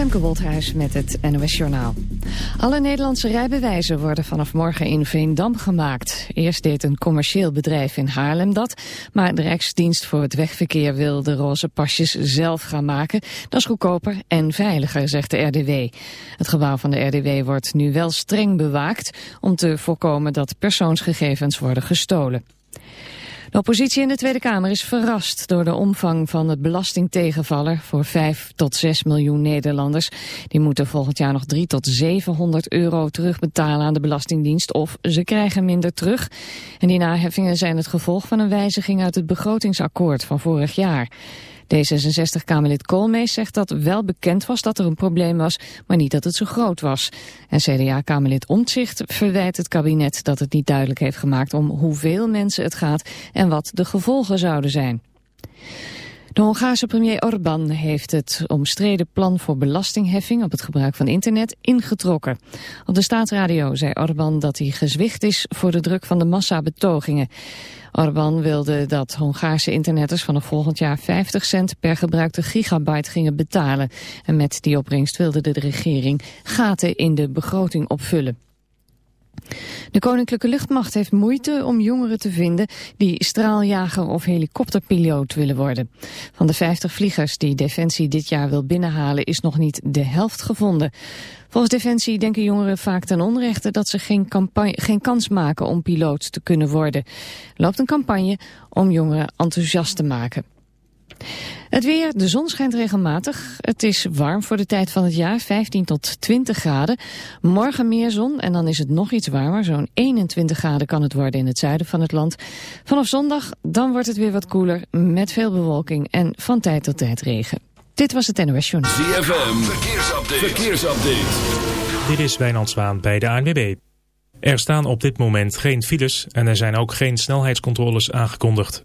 Femke met het NOS Journaal. Alle Nederlandse rijbewijzen worden vanaf morgen in Veendam gemaakt. Eerst deed een commercieel bedrijf in Haarlem dat... maar de Rijksdienst voor het Wegverkeer wil de roze pasjes zelf gaan maken. Dat is goedkoper en veiliger, zegt de RDW. Het gebouw van de RDW wordt nu wel streng bewaakt... om te voorkomen dat persoonsgegevens worden gestolen. De oppositie in de Tweede Kamer is verrast door de omvang van het belastingtegenvaller voor 5 tot 6 miljoen Nederlanders. Die moeten volgend jaar nog 3 tot 700 euro terugbetalen aan de Belastingdienst of ze krijgen minder terug. En die naheffingen zijn het gevolg van een wijziging uit het begrotingsakkoord van vorig jaar. D66-Kamerlid Koolmees zegt dat wel bekend was dat er een probleem was, maar niet dat het zo groot was. En CDA-Kamerlid Omtzigt verwijt het kabinet dat het niet duidelijk heeft gemaakt om hoeveel mensen het gaat en wat de gevolgen zouden zijn. De Hongaarse premier Orbán heeft het omstreden plan voor belastingheffing op het gebruik van internet ingetrokken. Op de staatsradio zei Orbán dat hij gezwicht is voor de druk van de massabetogingen. Orbán wilde dat Hongaarse internetters vanaf volgend jaar 50 cent per gebruikte gigabyte gingen betalen. En met die opbrengst wilde de regering gaten in de begroting opvullen. De Koninklijke Luchtmacht heeft moeite om jongeren te vinden die straaljager of helikopterpiloot willen worden. Van de 50 vliegers die Defensie dit jaar wil binnenhalen is nog niet de helft gevonden. Volgens Defensie denken jongeren vaak ten onrechte dat ze geen, geen kans maken om piloot te kunnen worden. Er loopt een campagne om jongeren enthousiast te maken. Het weer, de zon schijnt regelmatig. Het is warm voor de tijd van het jaar, 15 tot 20 graden. Morgen meer zon en dan is het nog iets warmer. Zo'n 21 graden kan het worden in het zuiden van het land. Vanaf zondag, dan wordt het weer wat koeler, met veel bewolking en van tijd tot tijd regen. Dit was het NOS Journal. ZFM, verkeersupdate. verkeersupdate. Dit is Wijnand Zwaan bij de ANWB. Er staan op dit moment geen files en er zijn ook geen snelheidscontroles aangekondigd.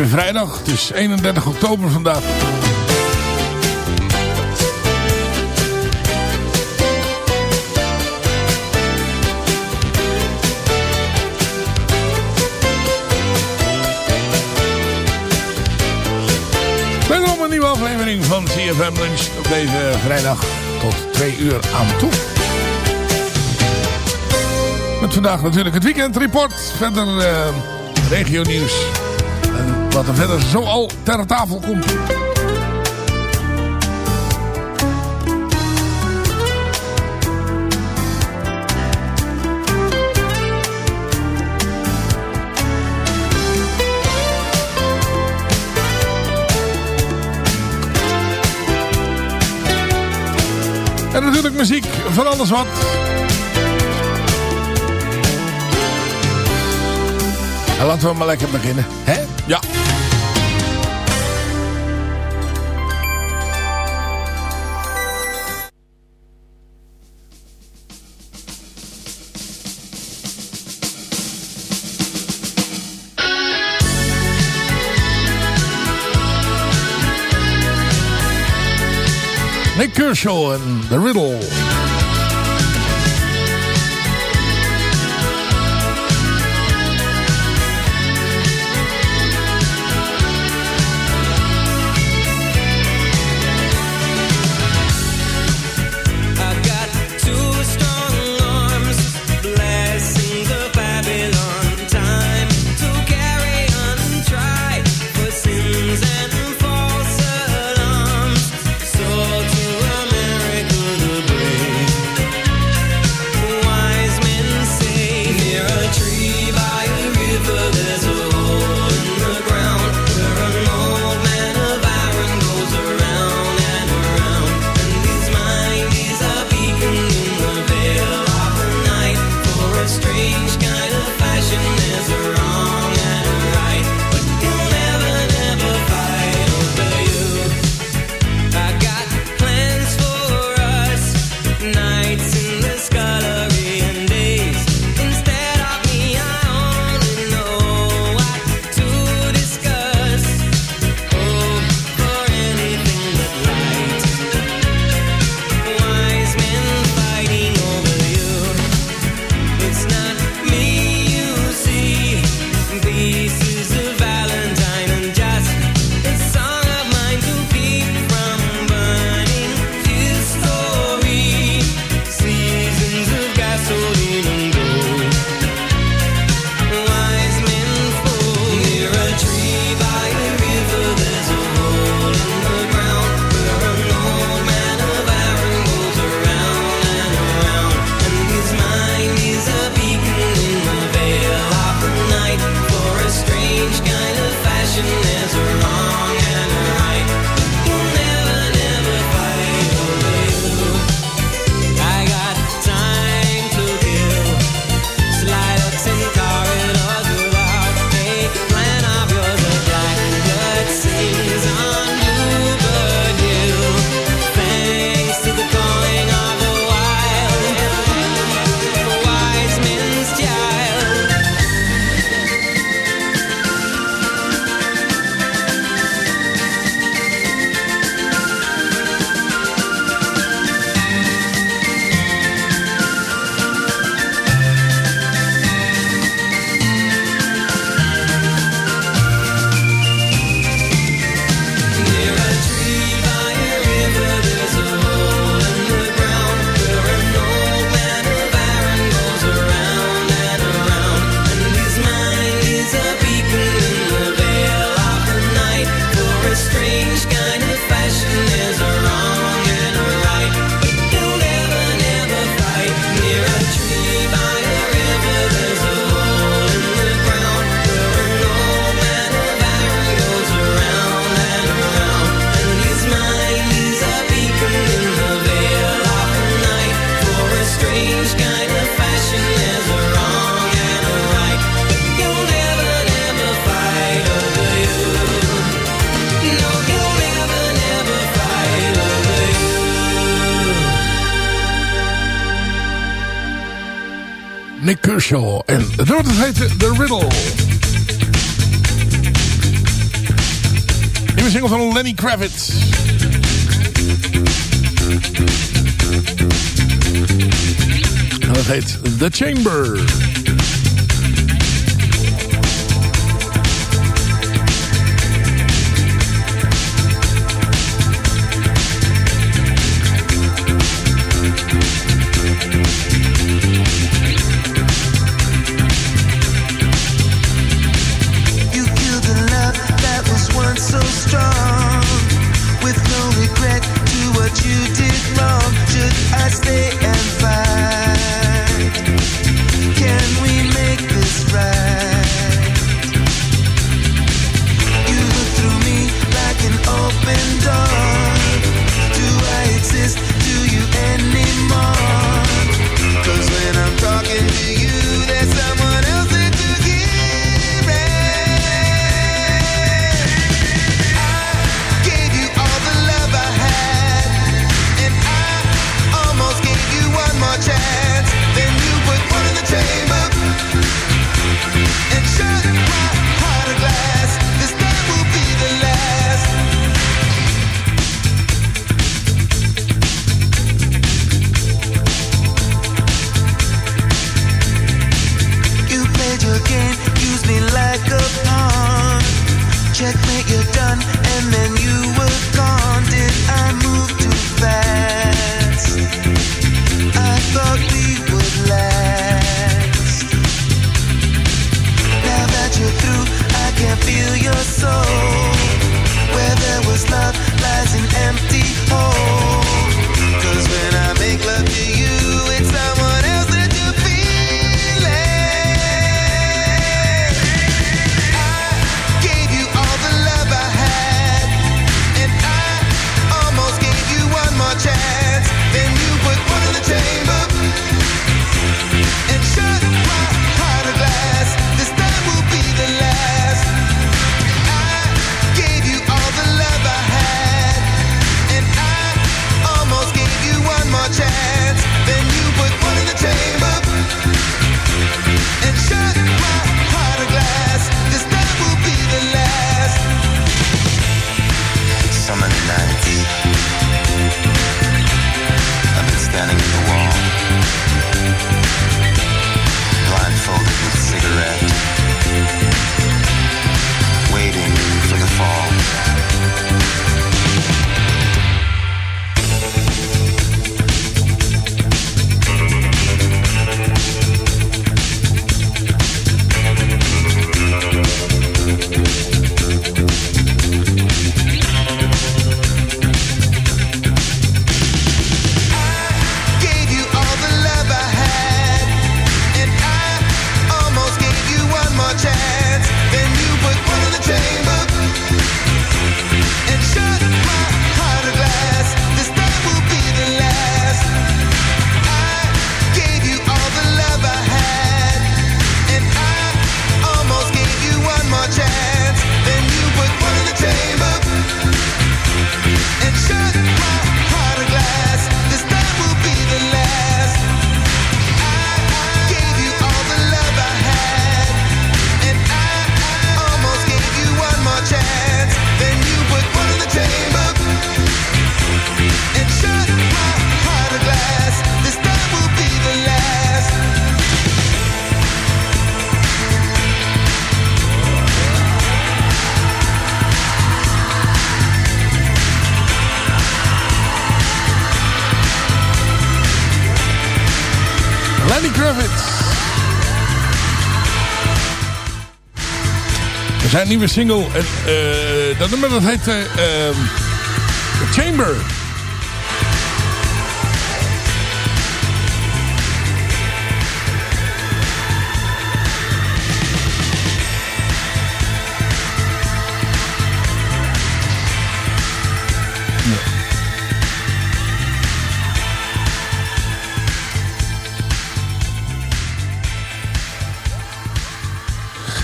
Weer vrijdag. Het is 31 oktober vandaag. Wederom een nieuwe aflevering van CFM Lunch op deze vrijdag tot 2 uur aan toe. Met vandaag natuurlijk het weekendreport. Verder eh regio nieuws. Wat er verder zo al ter tafel komt. En natuurlijk muziek van alles wat. En laten we maar lekker beginnen. Hè? Ja. Nick Kershaw en The Riddle. En het nummer dat heette The Riddle. Nieuwe single van Lenny Kravitz. En dat heet The Chamber. nieuwe single. En, uh, eh, dat nummer dat heet uh, Chamber.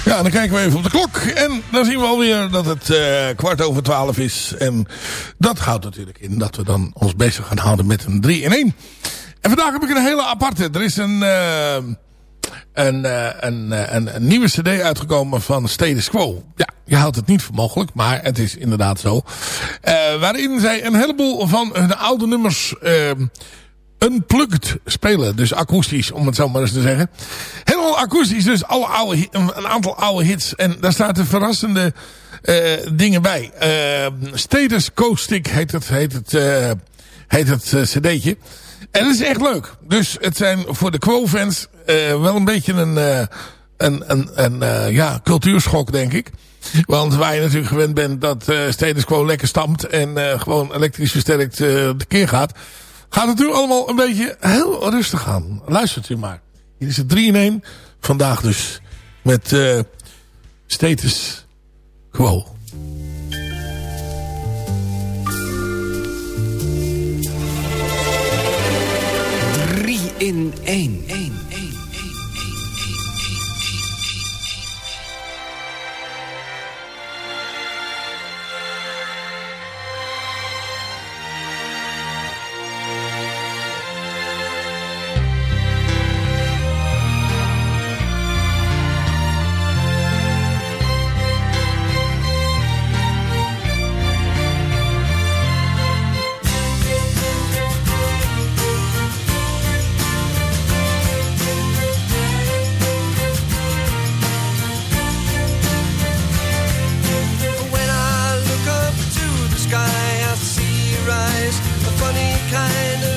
Ja, dan kijken we even op de klok. En dan zien we alweer dat het uh, kwart over twaalf is. En dat houdt natuurlijk in dat we dan ons bezig gaan houden met een 3 in 1. En vandaag heb ik een hele aparte. Er is een, uh, een, eh, een, een, nieuwe cd uitgekomen van Status Quo. Ja, je houdt het niet voor mogelijk, maar het is inderdaad zo. waarin zij een heleboel van hun oude nummers unplugged spelen. Dus akoestisch, om het zo maar eens te zeggen. Helemaal akoestisch, dus alle oude, een, aantal oude hits. En daar staat verrassende uh, dingen bij. Uh, Status Coastic heet het, heet het, uh, heet het cd'tje. En het is echt leuk. Dus het zijn voor de Quo-fans wel een beetje een, een, een, een ja, cultuurschok, denk ik. Want waar je natuurlijk gewend bent dat uh, Status Quo lekker stamt en gewoon elektrisch versterkt uh, keer gaat. Gaat het nu allemaal een beetje heel rustig aan. Luistert u maar. Hier is het 3 in 1. Vandaag dus met uh, Status Quo. In één. 开了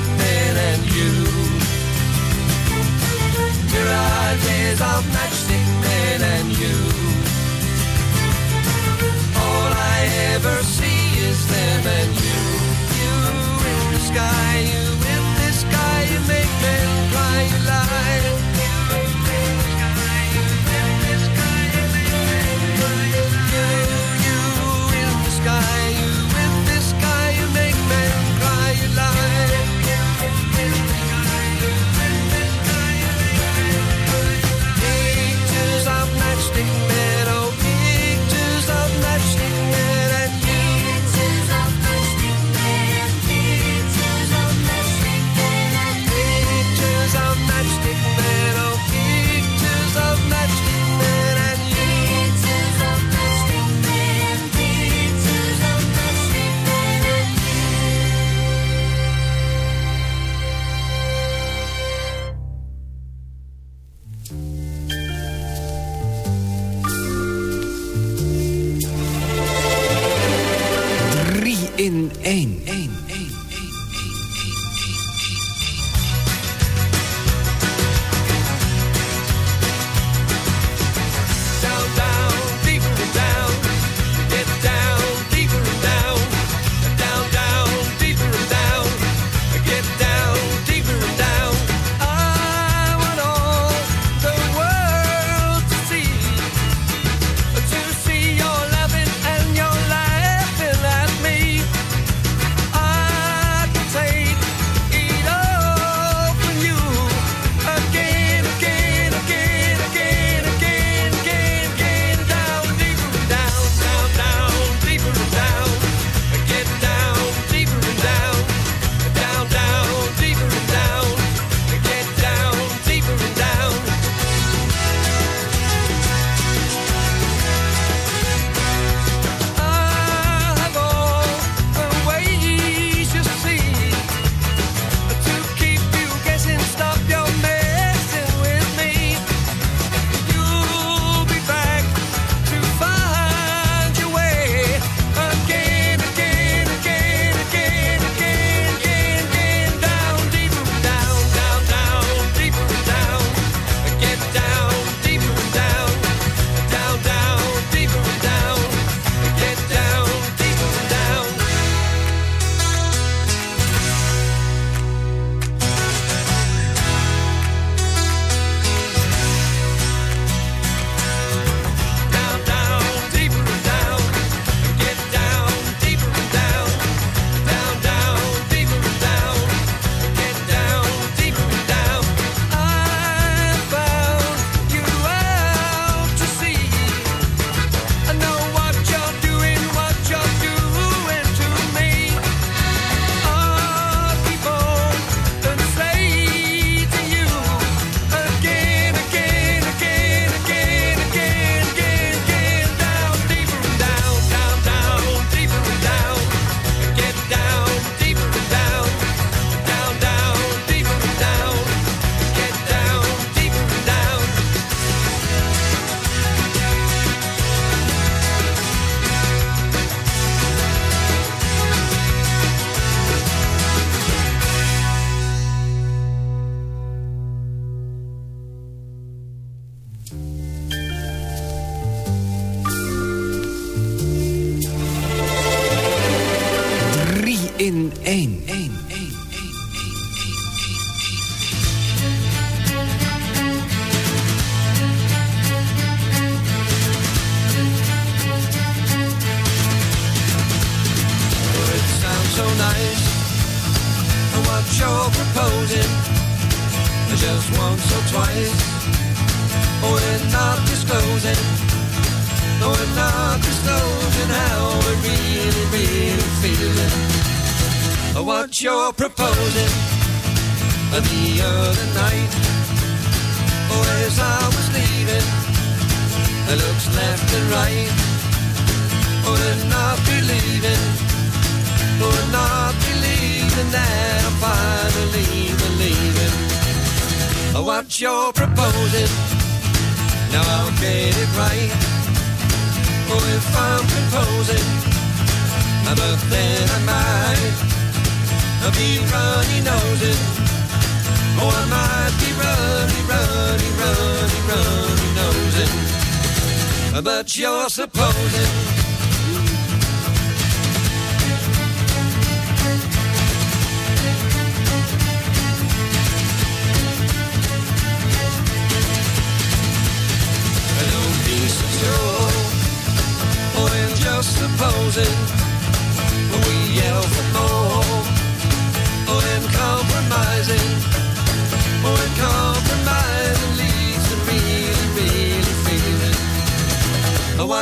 men and you. Mirages of matchstick men and you. All I ever see is them and you. You in the sky, you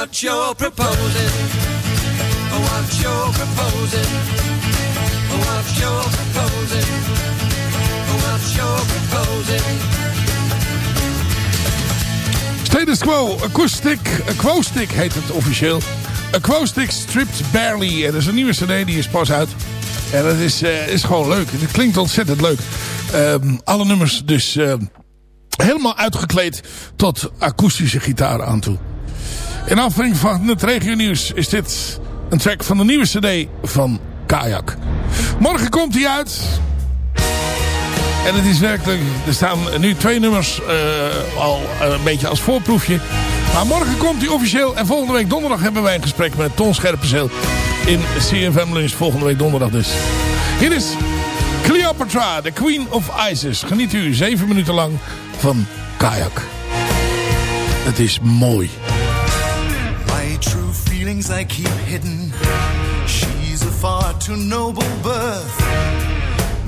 what you're proposing. What you're proposing. What you're proposing. What you're proposing. Status Quo Acoustic, Aquostic heet het officieel. Acoustic Stripped Barely. En dat is een nieuwe cd, die is pas uit. En dat is, eh, is gewoon leuk. Het klinkt ontzettend leuk. Ehm, alle nummers dus eh, helemaal uitgekleed tot akoestische gitaar aan toe. In aflevering van het regio nieuws is dit een track van de nieuwe cd van Kajak. Morgen komt hij uit. En het is werkelijk, er staan nu twee nummers eh, al een beetje als voorproefje. Maar morgen komt hij officieel en volgende week donderdag hebben wij een gesprek met Ton Scherpenzeel in CFM Lunch. Volgende week donderdag dus. Hier is Cleopatra, the Queen of Isis. Geniet u zeven minuten lang van Kajak. Het is mooi. Feelings I keep hidden. She's a far too noble birth.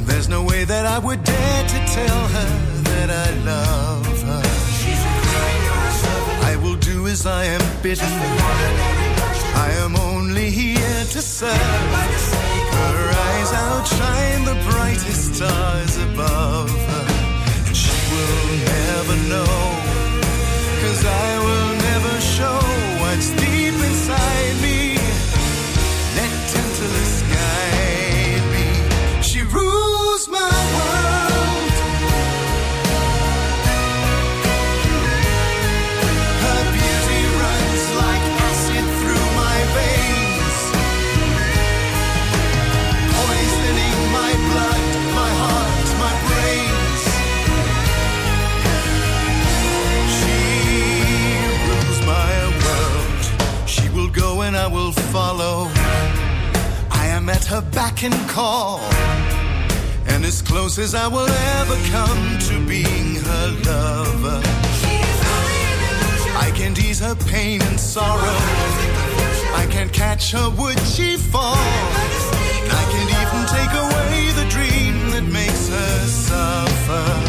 There's no way that I would dare to tell her that I love her. I will do as I am bidden. I am only here to serve. Her eyes outshine the brightest stars above her. She will never know. Cause I will never show what's deep inside me. Let Tantalus guide me. She rules my and call. And as close as I will ever come to being her lover. I can't ease her pain and sorrow. I can't catch her, would she fall? I can't even take away the dream that makes her suffer.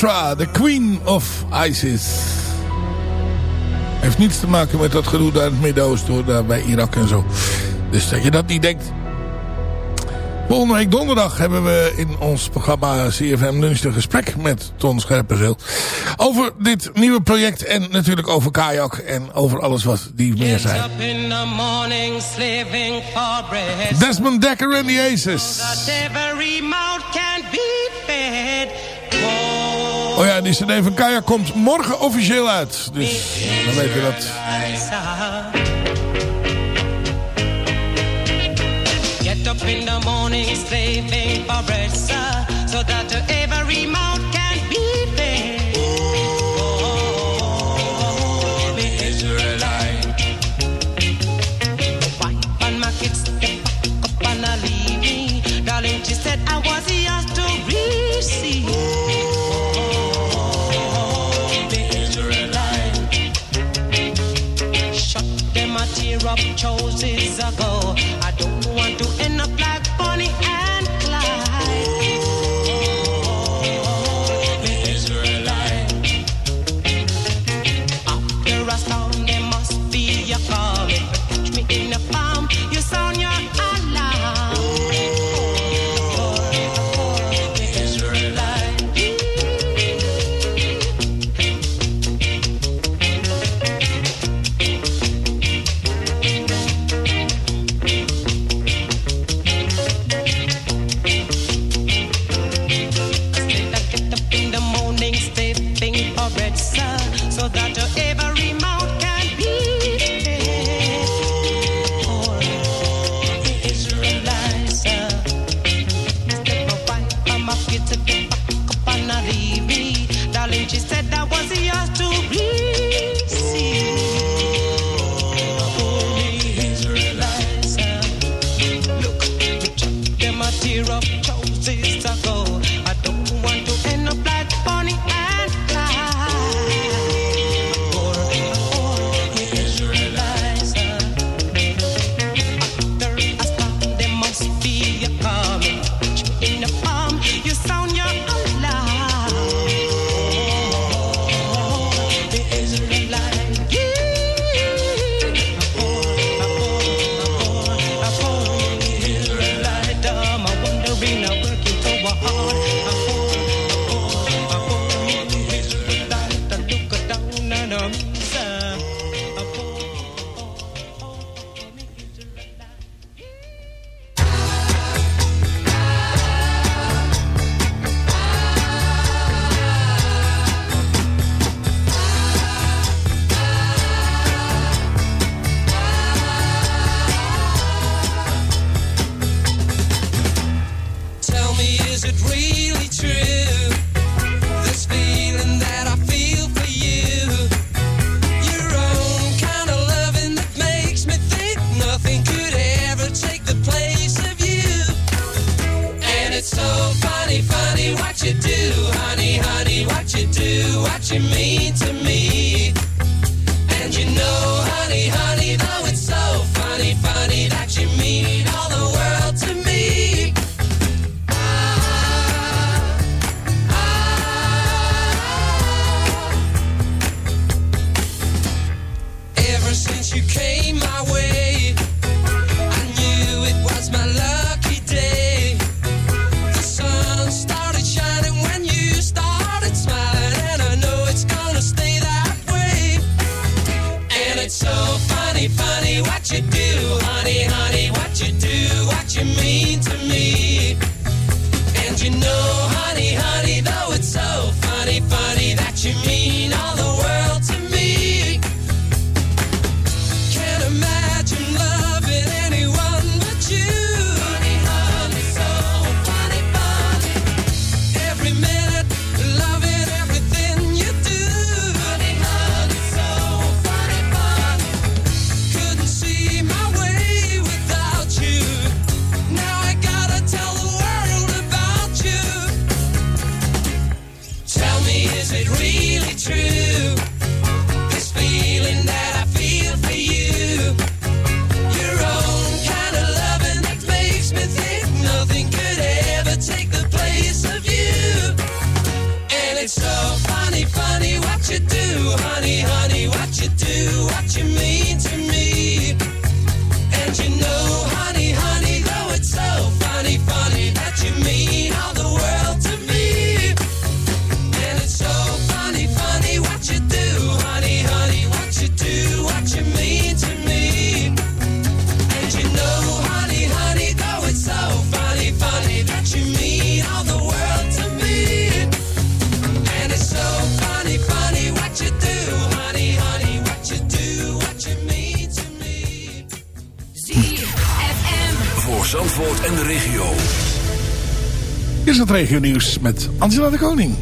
Cleopatra, the Queen of ISIS. Heeft niets te maken met dat gedoe daar in het Midden-Oosten, daar bij Irak en zo. Dus dat je dat niet denkt. Volgende week donderdag hebben we in ons programma CFM Lunch een gesprek met Ton Scherpenzeel. Over dit nieuwe project en natuurlijk over kajak en over alles wat die meer zijn. Desmond Dekker en the Aces. Oh ja, die cd van Kaya komt morgen officieel uit. Dus dan weet je dat. Get up in the morning, slaving for bread, sir, so that every man it's so funny, funny what you do, honey, honey, what you do, what you mean to me. And you know, honey, honey het regio nieuws met Angela de Koning.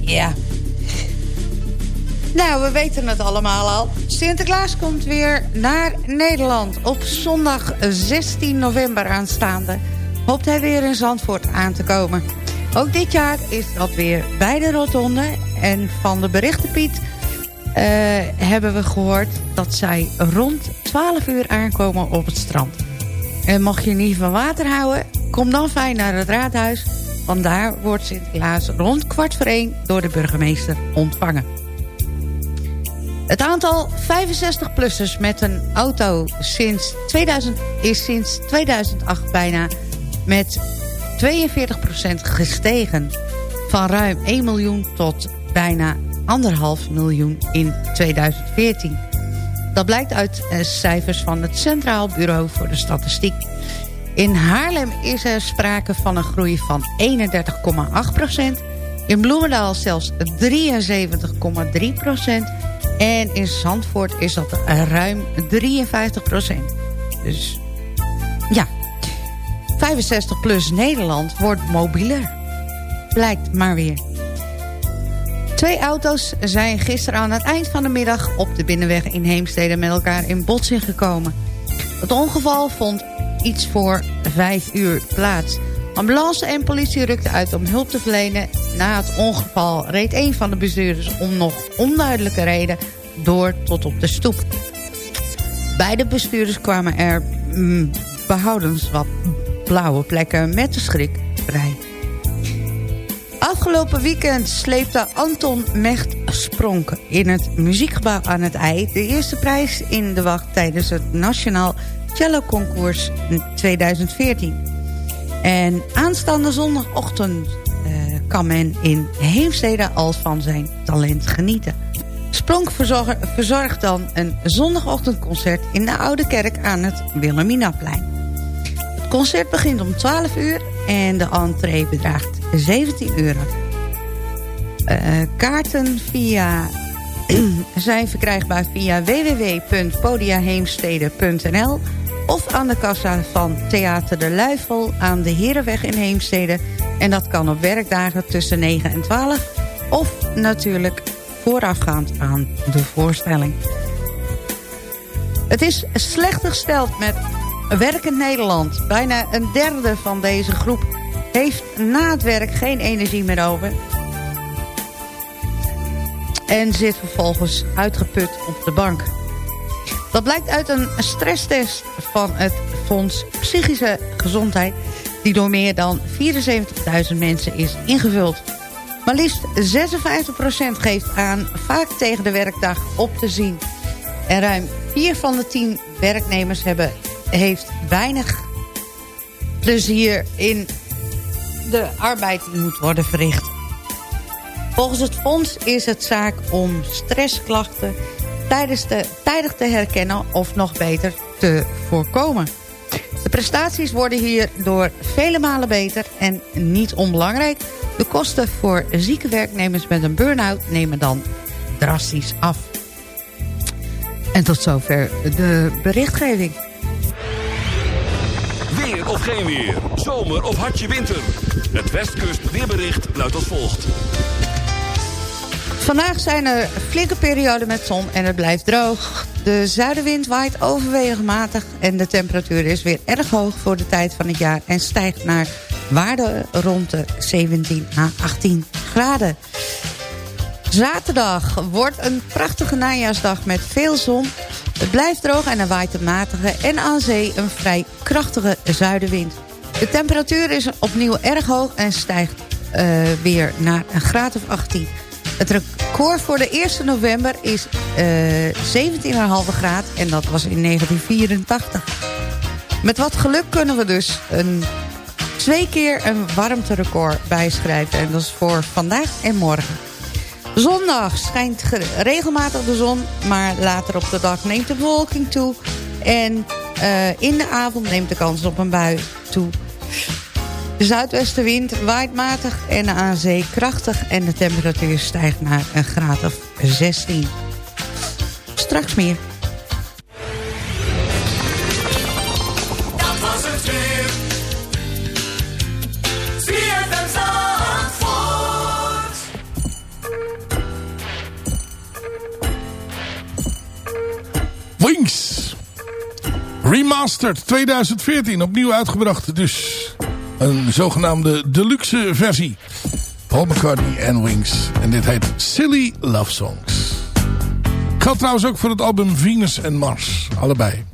Ja. Nou, we weten het allemaal al. Sinterklaas komt weer naar Nederland. Op zondag 16 november aanstaande hoopt hij weer in Zandvoort aan te komen. Ook dit jaar is dat weer bij de rotonde. En van de berichten, Piet, eh, hebben we gehoord dat zij rond 12 uur aankomen op het strand. En mocht je niet van water houden, kom dan fijn naar het raadhuis. Want daar wordt Sinterklaas rond kwart voor één door de burgemeester ontvangen. Het aantal 65-plussers met een auto sinds 2000, is sinds 2008 bijna met 42% gestegen. Van ruim 1 miljoen tot bijna 1,5 miljoen in 2014. Dat blijkt uit eh, cijfers van het Centraal Bureau voor de Statistiek. In Haarlem is er sprake van een groei van 31,8% In Bloemendaal zelfs 73,3% En in Zandvoort is dat ruim 53% Dus ja, 65 plus Nederland wordt mobieler. Blijkt maar weer. Twee auto's zijn gisteren aan het eind van de middag... op de binnenweg in Heemstede met elkaar in botsing gekomen. Het ongeval vond iets voor vijf uur plaats. Ambulance en politie rukten uit om hulp te verlenen. Na het ongeval reed een van de bestuurders om nog onduidelijke reden... door tot op de stoep. Beide bestuurders kwamen er mm, behoudens wat blauwe plekken met de schrik vrij. Afgelopen weekend sleepte Anton Mecht Spronk in het muziekgebouw aan het IJ... de eerste prijs in de wacht tijdens het Nationaal Cello Concours 2014. En aanstaande zondagochtend eh, kan men in Heemstede al van zijn talent genieten. Spronk verzorg- verzorgt dan een zondagochtendconcert in de Oude Kerk aan het Wilhelminaplein. Het concert begint om 12 uur en de entree bedraagt 17 euro. Eh, kaarten via, zijn verkrijgbaar via www.podiaheemstede.nl of aan de kassa van Theater de Luifel aan de Herenweg in Heemstede. En dat kan op werkdagen tussen 9 en 12 of natuurlijk voorafgaand aan de voorstelling. Het is slecht gesteld met werkend Nederland. Bijna een derde van deze groep heeft na het werk geen energie meer over. En zit vervolgens uitgeput op de bank. Dat blijkt uit een stresstest van het Fonds Psychische Gezondheid... die door meer dan 74.000 mensen is ingevuld. Maar liefst 56% geeft aan vaak tegen de werkdag op te zien. En ruim 4 van de 10 werknemers hebben, heeft weinig plezier in de arbeid die moet worden verricht. Volgens het fonds is het zaak om stressklachten tijdens de, tijdig te herkennen of nog beter te voorkomen. De prestaties worden hier door vele malen beter en niet onbelangrijk... de kosten voor zieke werknemers met een burn-out nemen dan drastisch af. En tot zover de berichtgeving. Weer of geen weer. Zomer of hartje winter. Het Westkust weerbericht luidt als volgt. Vandaag zijn er flinke perioden met zon en het blijft droog. De zuidenwind waait overwegend matig en de temperatuur is weer erg hoog voor de tijd van het jaar... en stijgt naar waarden rond de 17 à 18 graden. Zaterdag wordt een prachtige najaarsdag met veel zon. Het blijft droog en er waait een matige en aan zee een vrij krachtige zuidenwind. De temperatuur is opnieuw erg hoog en stijgt eh, weer naar een graad of 18. Het record voor de 1 november is eh 17,5 graad en dat was in 1984. Met wat geluk kunnen we dus een, twee keer een warmterecord bijschrijven. En dat is voor vandaag en morgen. Zondag schijnt ge- regelmatig de zon, maar later op de dag neemt de bewolking toe. En eh, in de avond neemt de kans op een bui toe. De zuidwestenwind waait matig en aan zee krachtig... en de temperatuur stijgt naar een graad of 16. Straks meer. Dat was het weer. ZFM Zandvoort. Wings. Remastered 2014. Opnieuw uitgebracht. Dus een zogenaamde deluxe versie. Paul McCartney en Wings. En dit heet Silly Love Songs. Geldt trouwens ook voor het album Venus en Mars. Allebei.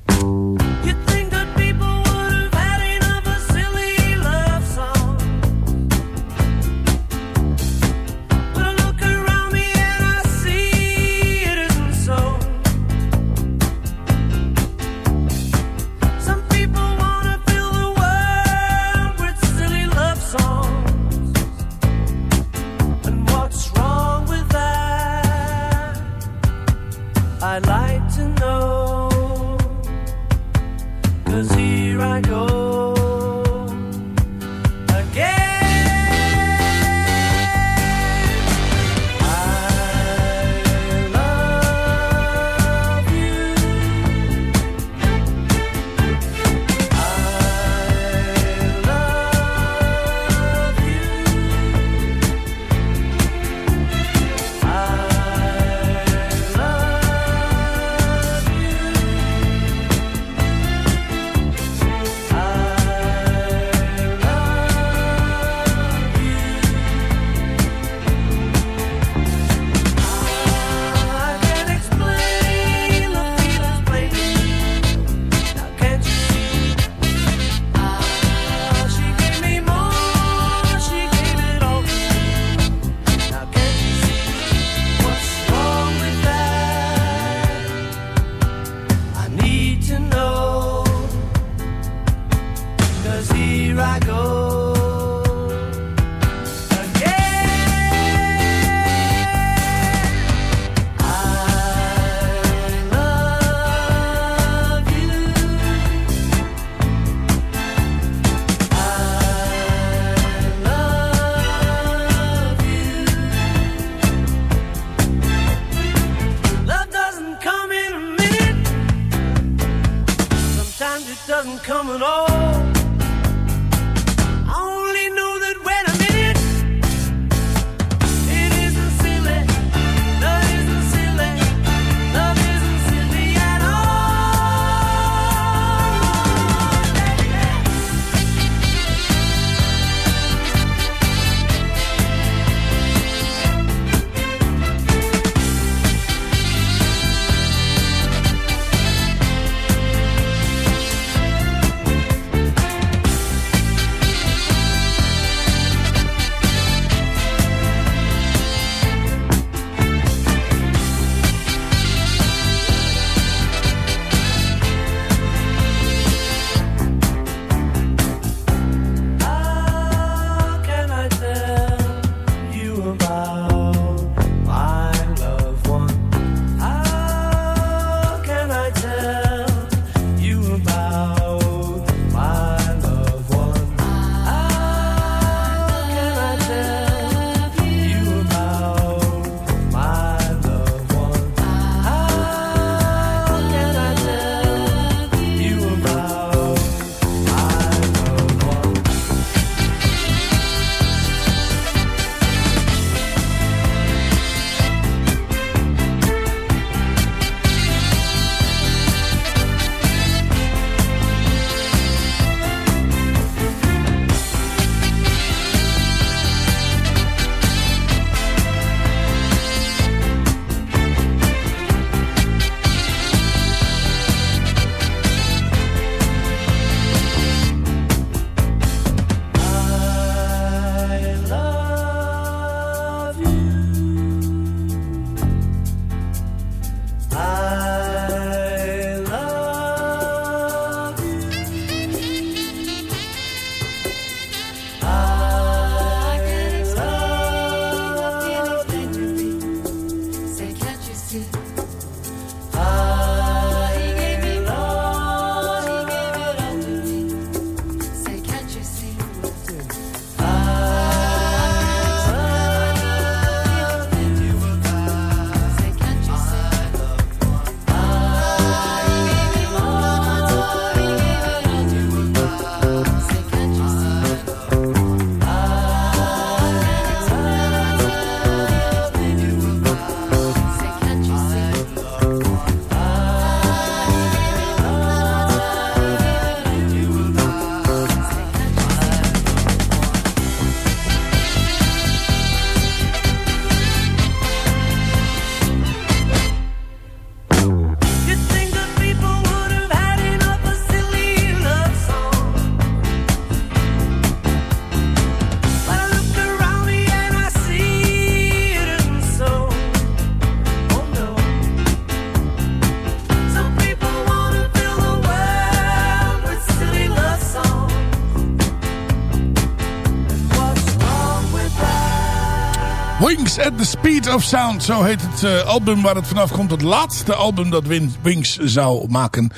At the Speed of Sound. Zo heet het eh, album waar het vanaf komt. Het laatste album dat Win- Wings zou maken.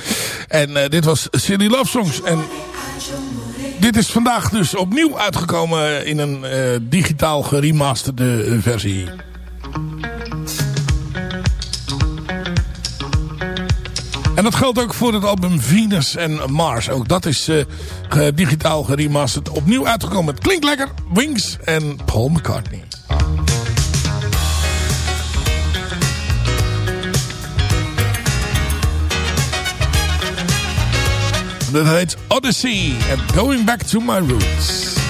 En eh, dit was Silly Love Songs. En dit is vandaag dus opnieuw uitgekomen in een eh, digitaal geremasterde versie. En dat geldt ook voor het album Venus en Mars. Ook dat is digitaal geremasterd. Opnieuw uitgekomen. Het klinkt lekker. Wings en Paul McCartney. Dat heet Odyssey en Going Back to My Roots.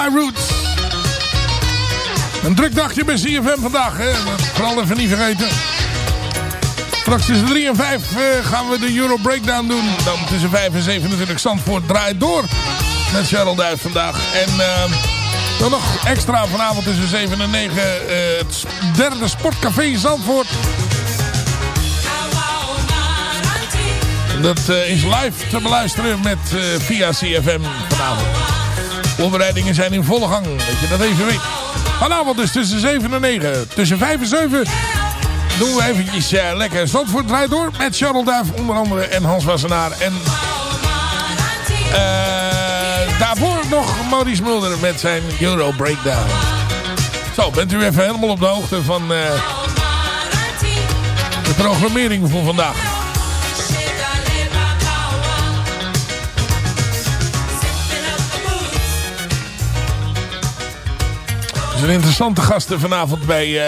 My Roots. Een druk dagje bij CFM vandaag. Hè? Vooral even niet vergeten. Straks tussen 3 en 5 eh, gaan we de Euro Breakdown doen. Dan tussen 5 en 7 natuurlijk Zandvoort draait door. Met Cheryl Duif vandaag. En eh, dan nog extra vanavond tussen 7 en 9 eh, het derde Sportcafé Zandvoort. Dat eh, is live te beluisteren met, via CFM vanavond. Voorbereidingen zijn in volle gang, dat je dat even weet. Vanavond dus tussen 7 en 9. Tussen 5 en 7 doen we eventjes eh, lekker Zandvoort draait door met Charles Duif onder andere en Hans Wassenaar. En eh, daarvoor nog Maurice Mulder met zijn Euro Breakdown. Zo, bent u even helemaal op de hoogte van eh, de programmering voor vandaag. Zijn interessante gasten vanavond bij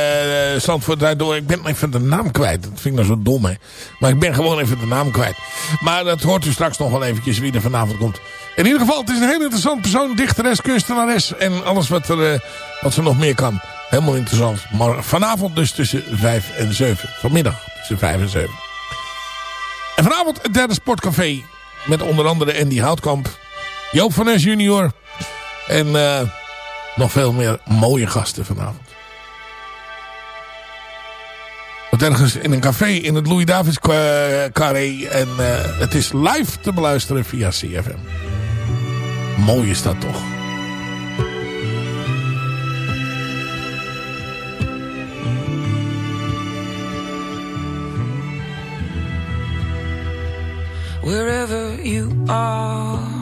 eh Zandvoort. Ik ben even de naam kwijt. Dat vind ik nou zo dom, hè. Maar ik ben gewoon even de naam kwijt. Maar dat hoort u straks nog wel eventjes wie er vanavond komt. In ieder geval, het is een heel interessant persoon. Dichteres, kunstenares en alles wat, er, eh, wat ze nog meer kan. Helemaal interessant. Maar vanavond dus tussen 5 en 7. Vanmiddag tussen 5 en 7. En vanavond het derde sportcafé. Met onder andere Andy Houtkamp. Joop van Es junior. En... eh nog veel meer mooie gasten vanavond. Wat ergens in een café in het Louis Davids qua- carré. En eh, het is live te beluisteren via CFM. Mooi is dat toch. wherever you are.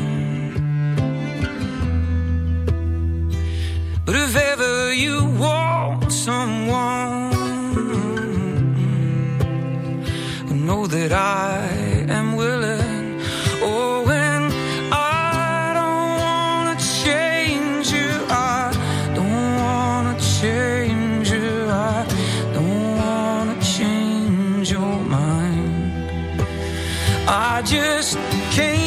but if ever you want someone, know that I am willing. Oh, and I don't wanna change you. I don't wanna change you. I don't wanna change your mind. I just came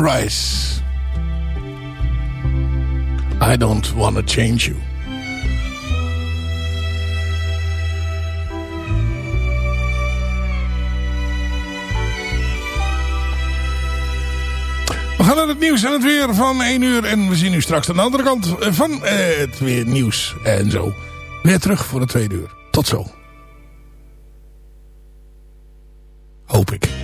Rice. I don't wanna change you. We gaan naar het nieuws en het weer van 1 uur. En we zien u straks aan de andere kant van eh, het weer nieuws en zo. Weer terug voor de tweede uur. Tot zo. Hoop ik.